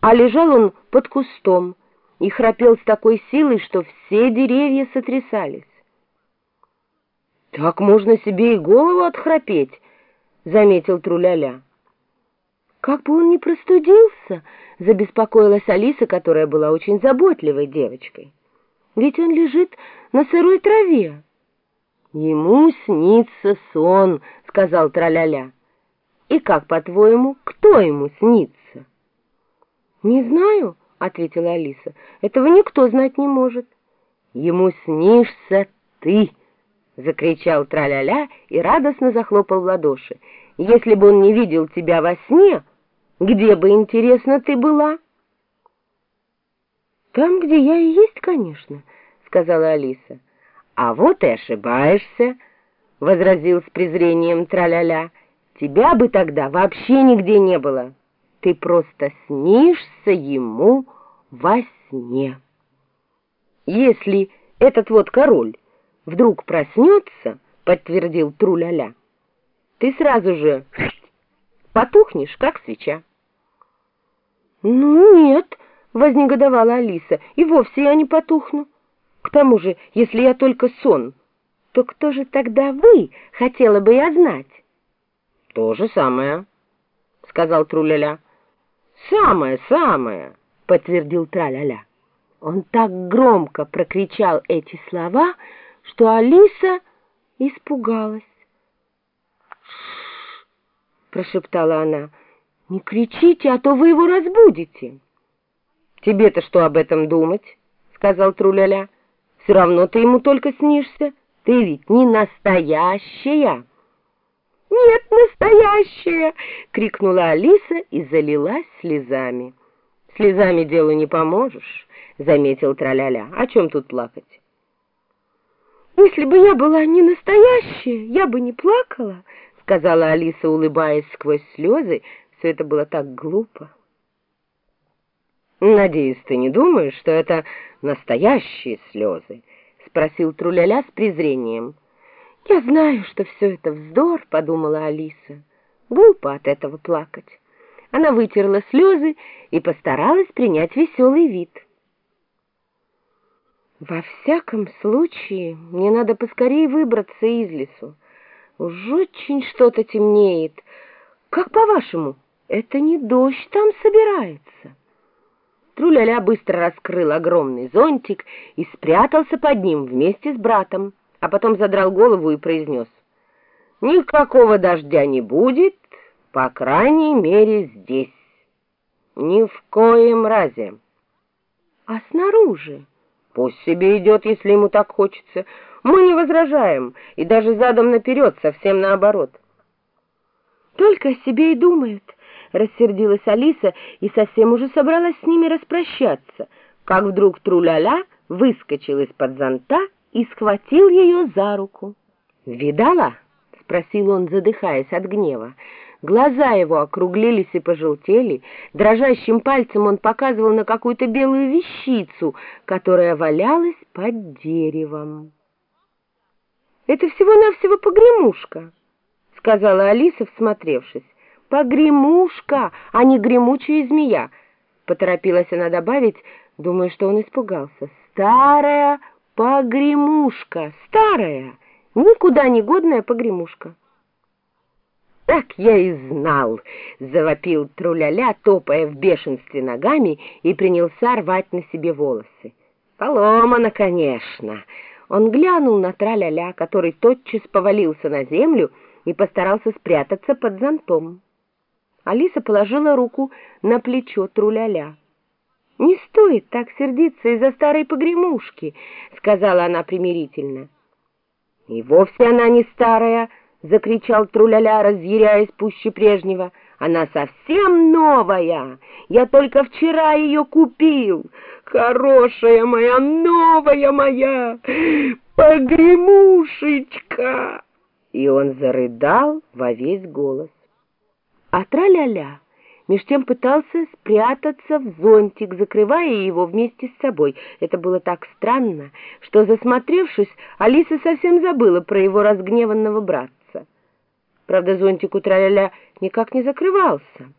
а лежал он под кустом и храпел с такой силой, что все деревья сотрясались. «Так можно себе и голову отхрапеть», — заметил Труляля. «Как бы он не простудился», — забеспокоилась Алиса, которая была очень заботливой девочкой. «Ведь он лежит на сырой траве». «Ему снится сон», — сказал Траляля. «И как, по-твоему, кто ему снится?» «Не знаю», — ответила Алиса. «Этого никто знать не может». «Ему снишься ты!» — закричал Траля-ля и радостно захлопал в ладоши. «Если бы он не видел тебя во сне, где бы, интересно, ты была?» «Там, где я и есть, конечно», — сказала Алиса. «А вот и ошибаешься», — возразил с презрением Траля-ля. «Тебя бы тогда вообще нигде не было» ты просто снишься ему во сне. Если этот вот король вдруг проснется, подтвердил Труляля, ты сразу же потухнешь, как свеча. Ну нет, вознегодовала Алиса, и вовсе я не потухну. К тому же, если я только сон, то кто же тогда вы, хотела бы я знать? То же самое, сказал Труляля. «Самое, самое!» — подтвердил Траля-ля. Он так громко прокричал эти слова, что Алиса испугалась. «Ш-ш-ш!» прошептала она. «Не кричите, а то вы его разбудите!» «Тебе-то что об этом думать?» — сказал Труляля. «Все равно ты ему только снишься. Ты ведь не настоящая!» «Нет, настоящая!» — крикнула Алиса и залилась слезами. «Слезами делу не поможешь», — заметил Траляля. «О чем тут плакать?» «Если бы я была не настоящая, я бы не плакала», — сказала Алиса, улыбаясь сквозь слезы. Все это было так глупо. «Надеюсь, ты не думаешь, что это настоящие слезы?» — спросил Труляля с презрением. «Я знаю, что все это вздор», — подумала Алиса. Глупо от этого плакать. Она вытерла слезы и постаралась принять веселый вид. «Во всяком случае, мне надо поскорее выбраться из лесу. Уж очень что-то темнеет. Как по-вашему, это не дождь там собирается?» Труляля быстро раскрыл огромный зонтик и спрятался под ним вместе с братом а потом задрал голову и произнес. «Никакого дождя не будет, по крайней мере, здесь. Ни в коем разе». «А снаружи?» «Пусть себе идет, если ему так хочется. Мы не возражаем, и даже задом наперед, совсем наоборот». «Только о себе и думает», — рассердилась Алиса и совсем уже собралась с ними распрощаться, как вдруг Труляля выскочил из-под зонта и схватил ее за руку. «Видала?» — спросил он, задыхаясь от гнева. Глаза его округлились и пожелтели, дрожащим пальцем он показывал на какую-то белую вещицу, которая валялась под деревом. «Это всего-навсего погремушка», — сказала Алиса, всмотревшись. «Погремушка, а не гремучая змея», — поторопилась она добавить, думая, что он испугался. «Старая Погремушка, старая, никуда не годная погремушка. «Так я и знал!» — завопил Труляля, топая в бешенстве ногами, и принялся рвать на себе волосы. «Поломано, конечно!» Он глянул на Траляля, который тотчас повалился на землю и постарался спрятаться под зонтом. Алиса положила руку на плечо Труляля. «Не стоит так сердиться из-за старой погремушки», — сказала она примирительно. «И вовсе она не старая», — закричал Труляля, разъяряясь пуще прежнего. «Она совсем новая! Я только вчера ее купил! Хорошая моя, новая моя! Погремушечка!» И он зарыдал во весь голос. А Траля-ля меж тем пытался спрятаться в зонтик, закрывая его вместе с собой. Это было так странно, что, засмотревшись, Алиса совсем забыла про его разгневанного братца. Правда, зонтик у Траля никак не закрывался.